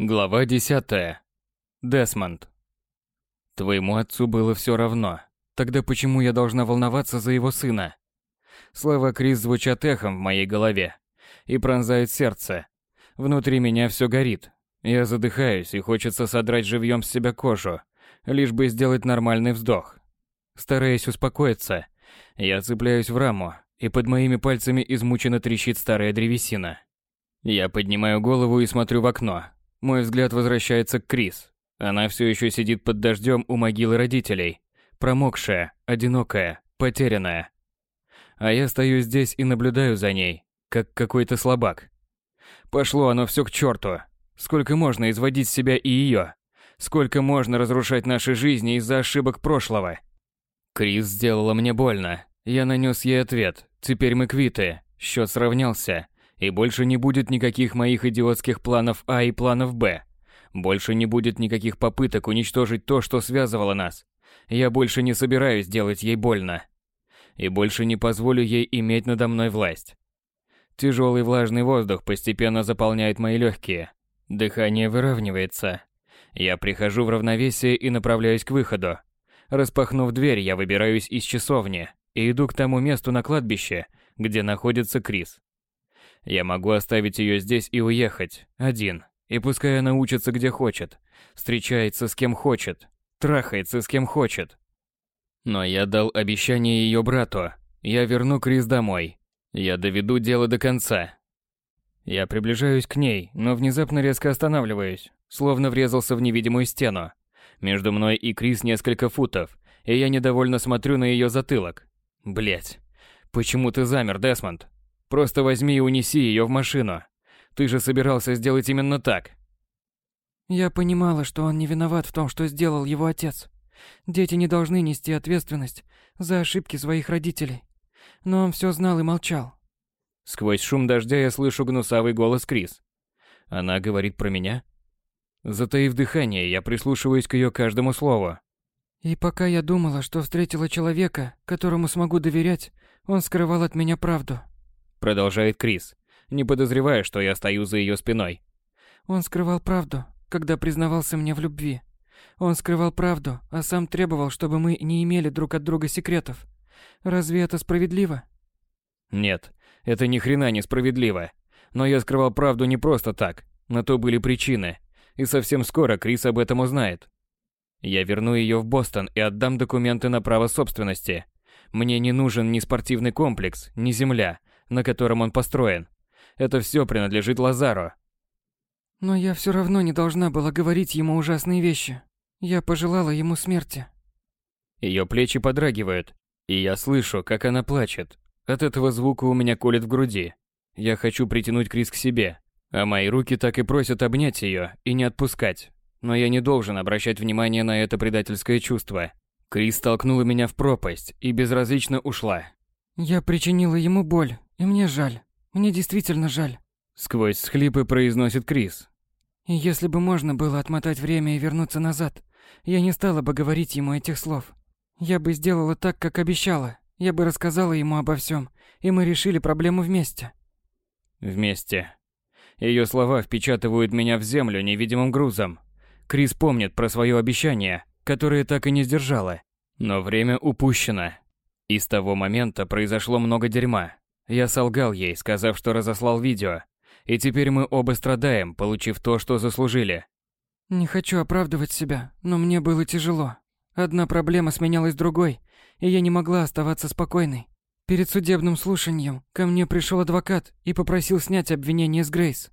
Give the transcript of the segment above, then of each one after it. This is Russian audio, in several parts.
Глава 10. Десмонд. Твоему отцу было все равно. Тогда почему я должна волноваться за его сына? Слова Крис звучат эхом в моей голове и пронзают сердце. Внутри меня все горит. Я задыхаюсь и хочется содрать живьем с себя кожу, лишь бы сделать нормальный вздох. Стараясь успокоиться, я цепляюсь в раму, и под моими пальцами измученно трещит старая древесина. Я поднимаю голову и смотрю в окно, мой взгляд возвращается к Крис. Она все еще сидит под дождем у могилы родителей. Промокшая, одинокая, потерянная. А я стою здесь и наблюдаю за ней, как какой-то слабак. Пошло оно все к черту. Сколько можно изводить себя и ее? Сколько можно разрушать наши жизни из-за ошибок прошлого? Крис сделала мне больно. Я нанес ей ответ. Теперь мы квиты. Счет сравнялся. И больше не будет никаких моих идиотских планов А и планов Б. Больше не будет никаких попыток уничтожить то, что связывало нас. Я больше не собираюсь делать ей больно. И больше не позволю ей иметь надо мной власть. Тяжелый влажный воздух постепенно заполняет мои легкие. Дыхание выравнивается. Я прихожу в равновесие и направляюсь к выходу. Распахнув дверь, я выбираюсь из часовни и иду к тому месту на кладбище, где находится Крис. Я могу оставить ее здесь и уехать, один. И пускай она учится где хочет, встречается с кем хочет, трахается с кем хочет. Но я дал обещание ее брату. Я верну Крис домой. Я доведу дело до конца. Я приближаюсь к ней, но внезапно резко останавливаюсь, словно врезался в невидимую стену. Между мной и Крис несколько футов, и я недовольно смотрю на ее затылок. Блять. Почему ты замер, Десмонд? Просто возьми и унеси ее в машину. Ты же собирался сделать именно так. Я понимала, что он не виноват в том, что сделал его отец. Дети не должны нести ответственность за ошибки своих родителей. Но он все знал и молчал. Сквозь шум дождя я слышу гнусавый голос Крис. Она говорит про меня? Затаив дыхание, я прислушиваюсь к ее каждому слову. И пока я думала, что встретила человека, которому смогу доверять, он скрывал от меня правду. Продолжает Крис, не подозревая, что я стою за ее спиной. Он скрывал правду, когда признавался мне в любви. Он скрывал правду, а сам требовал, чтобы мы не имели друг от друга секретов. Разве это справедливо? Нет, это ни хрена не справедливо. Но я скрывал правду не просто так. На то были причины. И совсем скоро Крис об этом узнает. Я верну ее в Бостон и отдам документы на право собственности. Мне не нужен ни спортивный комплекс, ни земля, на котором он построен. Это все принадлежит Лазару. Но я все равно не должна была говорить ему ужасные вещи. Я пожелала ему смерти. Ее плечи подрагивают, и я слышу, как она плачет. От этого звука у меня колет в груди. Я хочу притянуть Крис к себе, а мои руки так и просят обнять ее и не отпускать. Но я не должен обращать внимание на это предательское чувство. Крис толкнула меня в пропасть и безразлично ушла. Я причинила ему боль, и мне жаль. Мне действительно жаль. Сквозь схлипы произносит Крис. И если бы можно было отмотать время и вернуться назад, я не стала бы говорить ему этих слов. Я бы сделала так, как обещала. Я бы рассказала ему обо всем, и мы решили проблему вместе. Вместе. Ее слова впечатывают меня в землю невидимым грузом. Крис помнит про свое обещание, которое так и не сдержала. Но время упущено. И с того момента произошло много дерьма. Я солгал ей, сказав, что разослал видео. И теперь мы оба страдаем, получив то, что заслужили. Не хочу оправдывать себя, но мне было тяжело. Одна проблема сменялась другой, и я не могла оставаться спокойной. Перед судебным слушанием ко мне пришел адвокат и попросил снять обвинение с Грейс.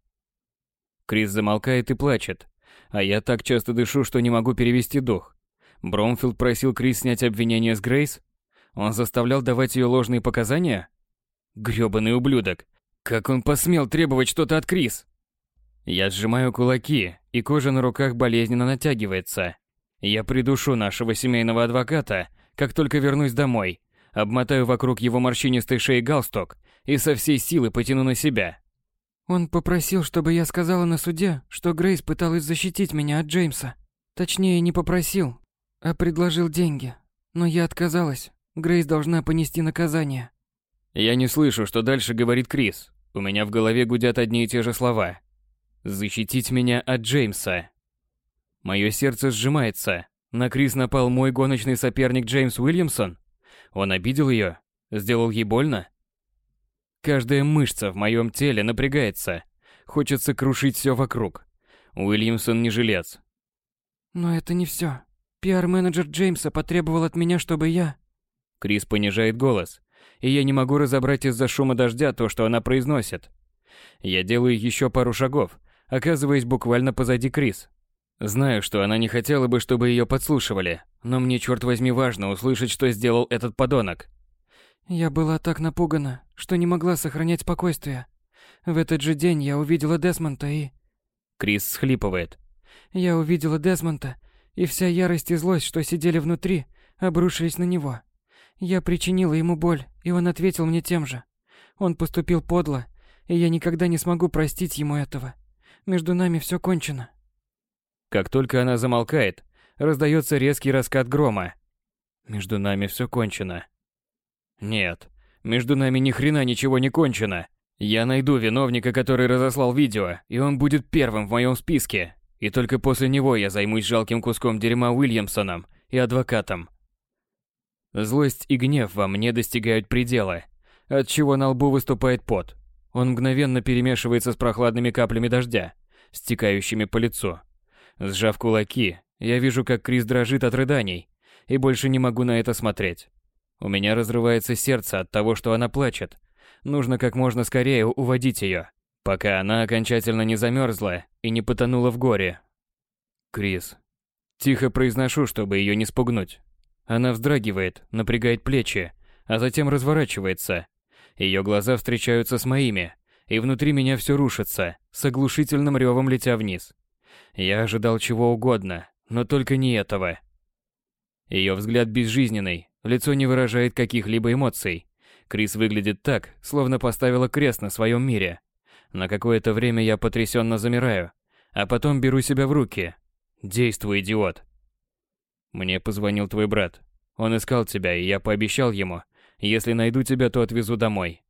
Крис замолкает и плачет, а я так часто дышу, что не могу перевести дух. Бромфилд просил Крис снять обвинение с Грейс? Он заставлял давать ее ложные показания? Грёбаный ублюдок. Как он посмел требовать что-то от Крис? Я сжимаю кулаки, и кожа на руках болезненно натягивается. Я придушу нашего семейного адвоката, как только вернусь домой, обмотаю вокруг его морщинистой шеи галстук и со всей силы потяну на себя. Он попросил, чтобы я сказала на суде, что Грейс пыталась защитить меня от Джеймса. Точнее, не попросил, а предложил деньги. Но я отказалась. Грейс должна понести наказание. Я не слышу, что дальше говорит Крис. У меня в голове гудят одни и те же слова. Защитить меня от Джеймса. Мое сердце сжимается. На Крис напал мой гоночный соперник Джеймс Уильямсон. Он обидел ее? Сделал ей больно? Каждая мышца в моем теле напрягается. Хочется крушить все вокруг. Уильямсон не жилец. Но это не все. Пиар-менеджер Джеймса потребовал от меня, чтобы я... Крис понижает голос, и я не могу разобрать из-за шума дождя то, что она произносит. Я делаю еще пару шагов, оказываясь буквально позади Крис. Знаю, что она не хотела бы, чтобы ее подслушивали, но мне, черт возьми, важно услышать, что сделал этот подонок. Я была так напугана, что не могла сохранять спокойствие. В этот же день я увидела Десмонта и... Крис схлипывает. Я увидела Десмонта, и вся ярость и злость, что сидели внутри, обрушились на него. Я причинила ему боль, и он ответил мне тем же. Он поступил подло, и я никогда не смогу простить ему этого. Между нами все кончено. Как только она замолкает, раздается резкий раскат грома. Между нами все кончено. Нет, между нами ни хрена ничего не кончено. Я найду виновника, который разослал видео, и он будет первым в моем списке. И только после него я займусь жалким куском дерьма Уильямсоном и адвокатом. Злость и гнев во мне достигают предела, от чего на лбу выступает пот. Он мгновенно перемешивается с прохладными каплями дождя, стекающими по лицу. Сжав кулаки, я вижу, как Крис дрожит от рыданий, и больше не могу на это смотреть. У меня разрывается сердце от того, что она плачет. Нужно как можно скорее уводить ее, пока она окончательно не замерзла и не потонула в горе. Крис. Тихо произношу, чтобы ее не спугнуть. Она вздрагивает, напрягает плечи, а затем разворачивается. Ее глаза встречаются с моими, и внутри меня все рушится, с оглушительным ревом летя вниз. Я ожидал чего угодно, но только не этого. Ее взгляд безжизненный, Лицо не выражает каких-либо эмоций. Крис выглядит так, словно поставила крест на своем мире. На какое-то время я потрясенно замираю, а потом беру себя в руки. Действуй, идиот. Мне позвонил твой брат. Он искал тебя, и я пообещал ему, если найду тебя, то отвезу домой.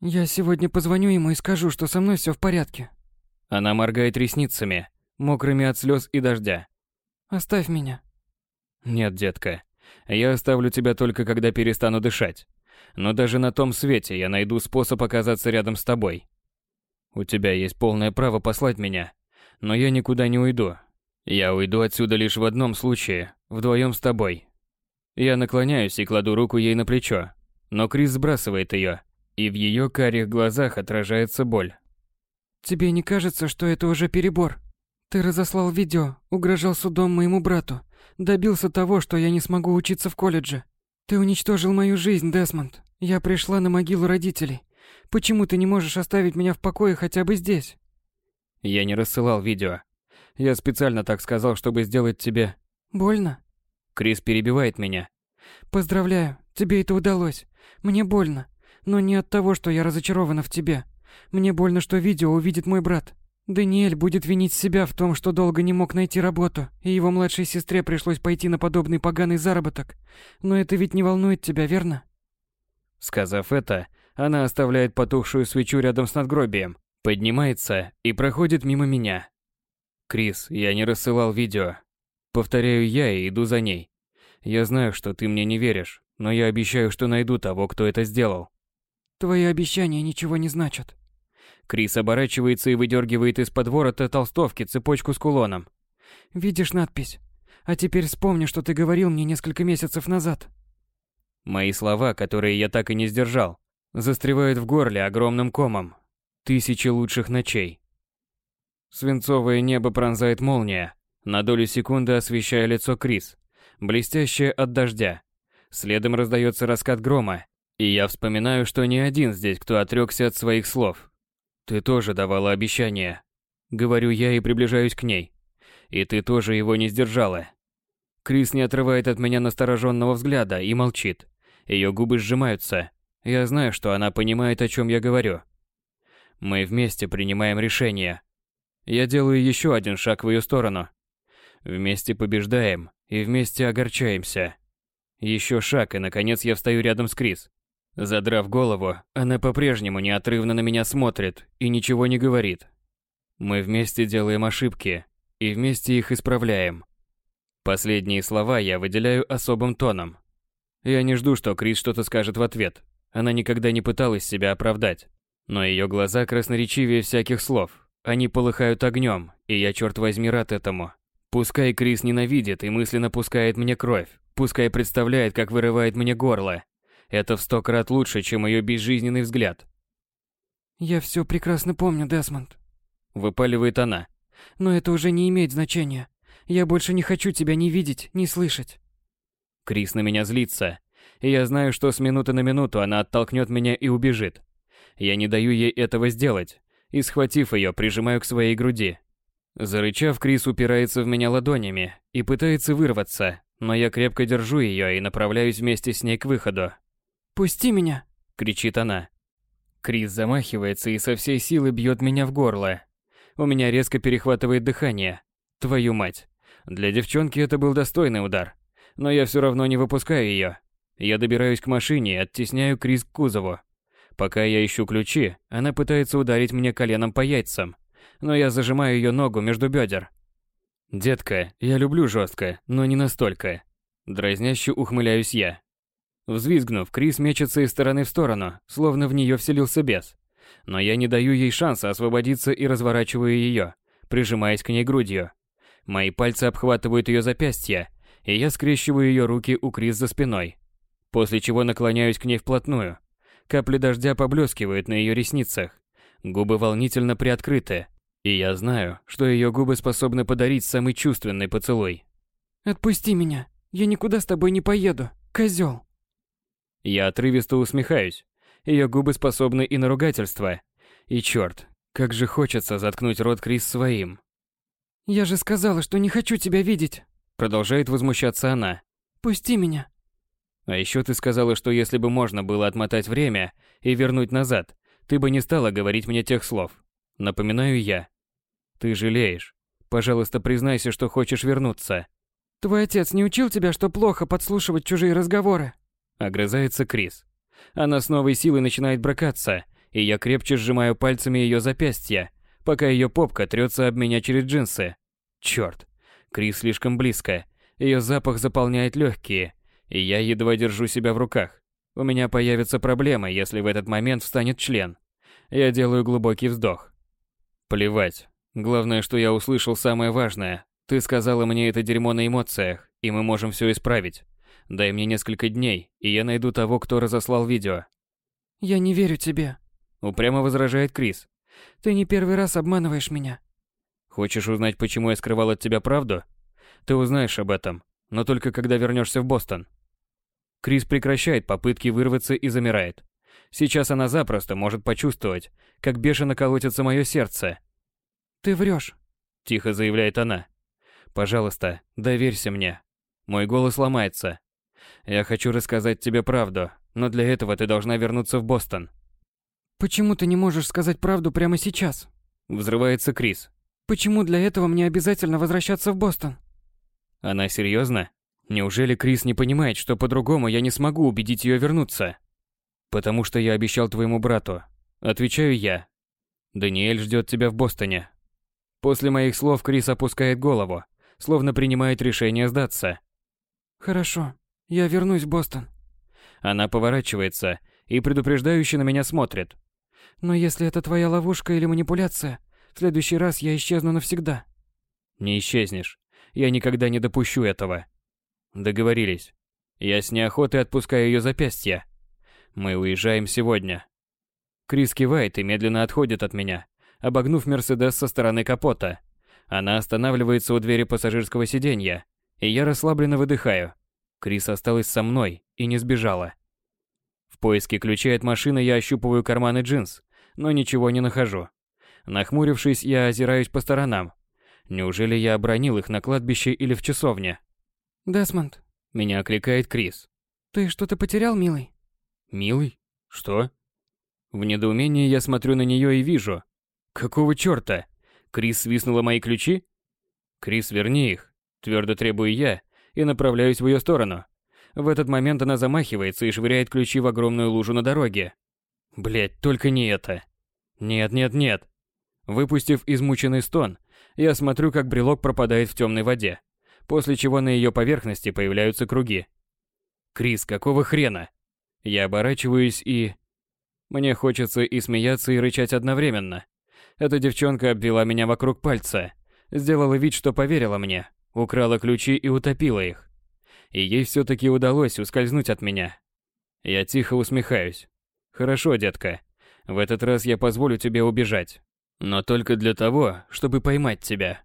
Я сегодня позвоню ему и скажу, что со мной все в порядке. Она моргает ресницами, мокрыми от слез и дождя. Оставь меня. Нет, детка. Я оставлю тебя только когда перестану дышать. Но даже на том свете я найду способ оказаться рядом с тобой. У тебя есть полное право послать меня, но я никуда не уйду. Я уйду отсюда лишь в одном случае, вдвоем с тобой. Я наклоняюсь и кладу руку ей на плечо, но Крис сбрасывает ее, и в ее карих глазах отражается боль. Тебе не кажется, что это уже перебор? Ты разослал видео, угрожал судом моему брату, добился того, что я не смогу учиться в колледже. Ты уничтожил мою жизнь, Десмонд. Я пришла на могилу родителей. Почему ты не можешь оставить меня в покое хотя бы здесь? Я не рассылал видео. Я специально так сказал, чтобы сделать тебе... Больно? Крис перебивает меня. Поздравляю, тебе это удалось. Мне больно. Но не от того, что я разочарована в тебе. Мне больно, что видео увидит мой брат. Даниэль будет винить себя в том, что долго не мог найти работу, и его младшей сестре пришлось пойти на подобный поганый заработок. Но это ведь не волнует тебя, верно? Сказав это, она оставляет потухшую свечу рядом с надгробием, поднимается и проходит мимо меня. Крис, я не рассылал видео. Повторяю я и иду за ней. Я знаю, что ты мне не веришь, но я обещаю, что найду того, кто это сделал. Твои обещания ничего не значат. Крис оборачивается и выдергивает из-под ворота толстовки цепочку с кулоном. «Видишь надпись? А теперь вспомни, что ты говорил мне несколько месяцев назад». Мои слова, которые я так и не сдержал, застревают в горле огромным комом. Тысячи лучших ночей. Свинцовое небо пронзает молния, на долю секунды освещая лицо Крис, блестящее от дождя. Следом раздается раскат грома, и я вспоминаю, что не один здесь, кто отрекся от своих слов. Ты тоже давала обещание. Говорю я и приближаюсь к ней. И ты тоже его не сдержала. Крис не отрывает от меня настороженного взгляда и молчит. Ее губы сжимаются. Я знаю, что она понимает, о чем я говорю. Мы вместе принимаем решение. Я делаю еще один шаг в ее сторону. Вместе побеждаем и вместе огорчаемся. Еще шаг, и наконец я встаю рядом с Крис. Задрав голову, она по-прежнему неотрывно на меня смотрит и ничего не говорит. Мы вместе делаем ошибки и вместе их исправляем. Последние слова я выделяю особым тоном. Я не жду, что Крис что-то скажет в ответ. Она никогда не пыталась себя оправдать. Но ее глаза красноречивее всяких слов. Они полыхают огнем, и я, черт возьми, рад этому. Пускай Крис ненавидит и мысленно пускает мне кровь, пускай представляет, как вырывает мне горло. Это в сто крат лучше, чем ее безжизненный взгляд. «Я все прекрасно помню, Десмонд», — выпаливает она. «Но это уже не имеет значения. Я больше не хочу тебя ни видеть, ни слышать». Крис на меня злится, и я знаю, что с минуты на минуту она оттолкнет меня и убежит. Я не даю ей этого сделать, и, схватив ее, прижимаю к своей груди. Зарычав, Крис упирается в меня ладонями и пытается вырваться, но я крепко держу ее и направляюсь вместе с ней к выходу. «Пусти меня!» – кричит она. Крис замахивается и со всей силы бьет меня в горло. У меня резко перехватывает дыхание. Твою мать. Для девчонки это был достойный удар. Но я все равно не выпускаю ее. Я добираюсь к машине и оттесняю Крис к кузову. Пока я ищу ключи, она пытается ударить мне коленом по яйцам, но я зажимаю ее ногу между бедер. «Детка, я люблю жестко, но не настолько». Дразняще ухмыляюсь я. Взвизгнув, Крис мечется из стороны в сторону, словно в нее вселился бес. Но я не даю ей шанса освободиться и разворачиваю ее, прижимаясь к ней грудью. Мои пальцы обхватывают ее запястья, и я скрещиваю ее руки у Крис за спиной. После чего наклоняюсь к ней вплотную, Капли дождя поблескивают на ее ресницах. Губы волнительно приоткрыты. И я знаю, что ее губы способны подарить самый чувственный поцелуй. «Отпусти меня. Я никуда с тобой не поеду. Козел. Я отрывисто усмехаюсь. Ее губы способны и на ругательство. И черт, как же хочется заткнуть рот Крис своим. «Я же сказала, что не хочу тебя видеть!» Продолжает возмущаться она. «Пусти меня!» А еще ты сказала, что если бы можно было отмотать время и вернуть назад, ты бы не стала говорить мне тех слов. Напоминаю я. Ты жалеешь. Пожалуйста, признайся, что хочешь вернуться. Твой отец не учил тебя, что плохо подслушивать чужие разговоры? Огрызается Крис. Она с новой силой начинает бракаться, и я крепче сжимаю пальцами ее запястья, пока ее попка трется об меня через джинсы. Черт. Крис слишком близко. Ее запах заполняет легкие, и я едва держу себя в руках. У меня появится проблема, если в этот момент встанет член. Я делаю глубокий вздох. Плевать. Главное, что я услышал самое важное. Ты сказала мне это дерьмо на эмоциях, и мы можем все исправить. Дай мне несколько дней, и я найду того, кто разослал видео. Я не верю тебе. Упрямо возражает Крис. Ты не первый раз обманываешь меня. Хочешь узнать, почему я скрывал от тебя правду? Ты узнаешь об этом, но только когда вернешься в Бостон. Крис прекращает попытки вырваться и замирает. Сейчас она запросто может почувствовать, как бешено колотится мое сердце. «Ты врешь», – тихо заявляет она. «Пожалуйста, доверься мне». Мой голос ломается. «Я хочу рассказать тебе правду, но для этого ты должна вернуться в Бостон». «Почему ты не можешь сказать правду прямо сейчас?» Взрывается Крис. «Почему для этого мне обязательно возвращаться в Бостон?» Она серьезно? Неужели Крис не понимает, что по-другому я не смогу убедить ее вернуться? Потому что я обещал твоему брату. Отвечаю я. Даниэль ждет тебя в Бостоне. После моих слов Крис опускает голову, словно принимает решение сдаться. Хорошо, я вернусь в Бостон. Она поворачивается и предупреждающе на меня смотрит. Но если это твоя ловушка или манипуляция, в следующий раз я исчезну навсегда. Не исчезнешь. Я никогда не допущу этого. Договорились. Я с неохотой отпускаю ее запястье. Мы уезжаем сегодня. Крис кивает и медленно отходит от меня, обогнув Мерседес со стороны капота. Она останавливается у двери пассажирского сиденья, и я расслабленно выдыхаю. Крис осталась со мной и не сбежала. В поиске ключей от машины я ощупываю карманы джинс, но ничего не нахожу. Нахмурившись, я озираюсь по сторонам. Неужели я обронил их на кладбище или в часовне? Десмонд. Меня окликает Крис. Ты что-то потерял, милый? Милый? Что? В недоумении я смотрю на нее и вижу. Какого чёрта? Крис свистнула мои ключи? Крис, верни их. Твердо требую я и направляюсь в ее сторону. В этот момент она замахивается и швыряет ключи в огромную лужу на дороге. Блять, только не это. Нет, нет, нет. Выпустив измученный стон, я смотрю, как брелок пропадает в темной воде, после чего на ее поверхности появляются круги. Крис, какого хрена? Я оборачиваюсь и... Мне хочется и смеяться, и рычать одновременно. Эта девчонка обвела меня вокруг пальца, сделала вид, что поверила мне, украла ключи и утопила их. И ей все-таки удалось ускользнуть от меня. Я тихо усмехаюсь. Хорошо, детка. В этот раз я позволю тебе убежать. Но только для того, чтобы поймать тебя.